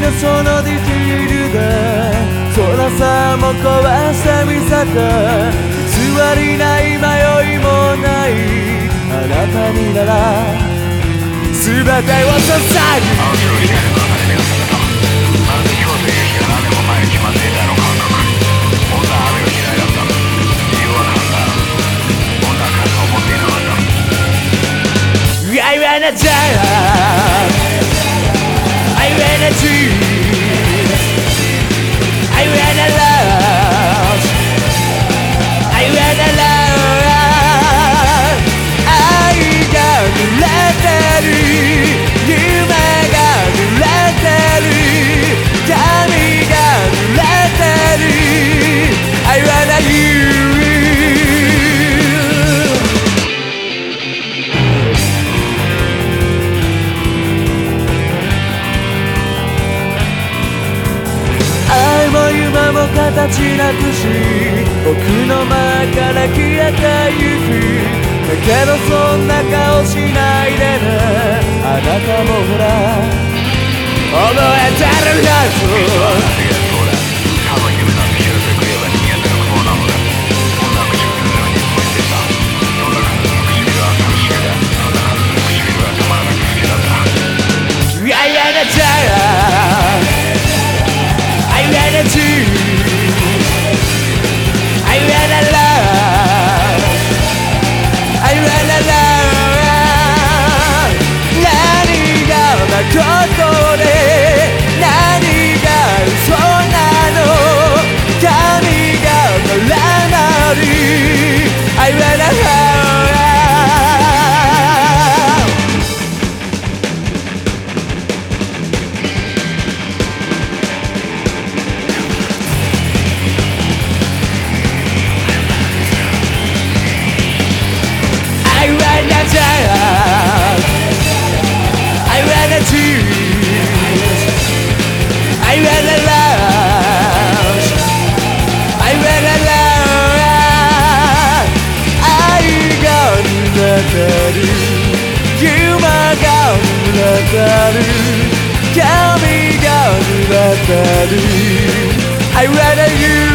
のそのディティールで空さも壊した岬座りない迷いもない。あなたになら全てを捧ぐ I wanna die 形なくし僕の前から消えてゆく。だけどそんな顔しないでね。あなたもほら。覚えてるだろる。夢が群れてる。髪が濡れてる。I rather you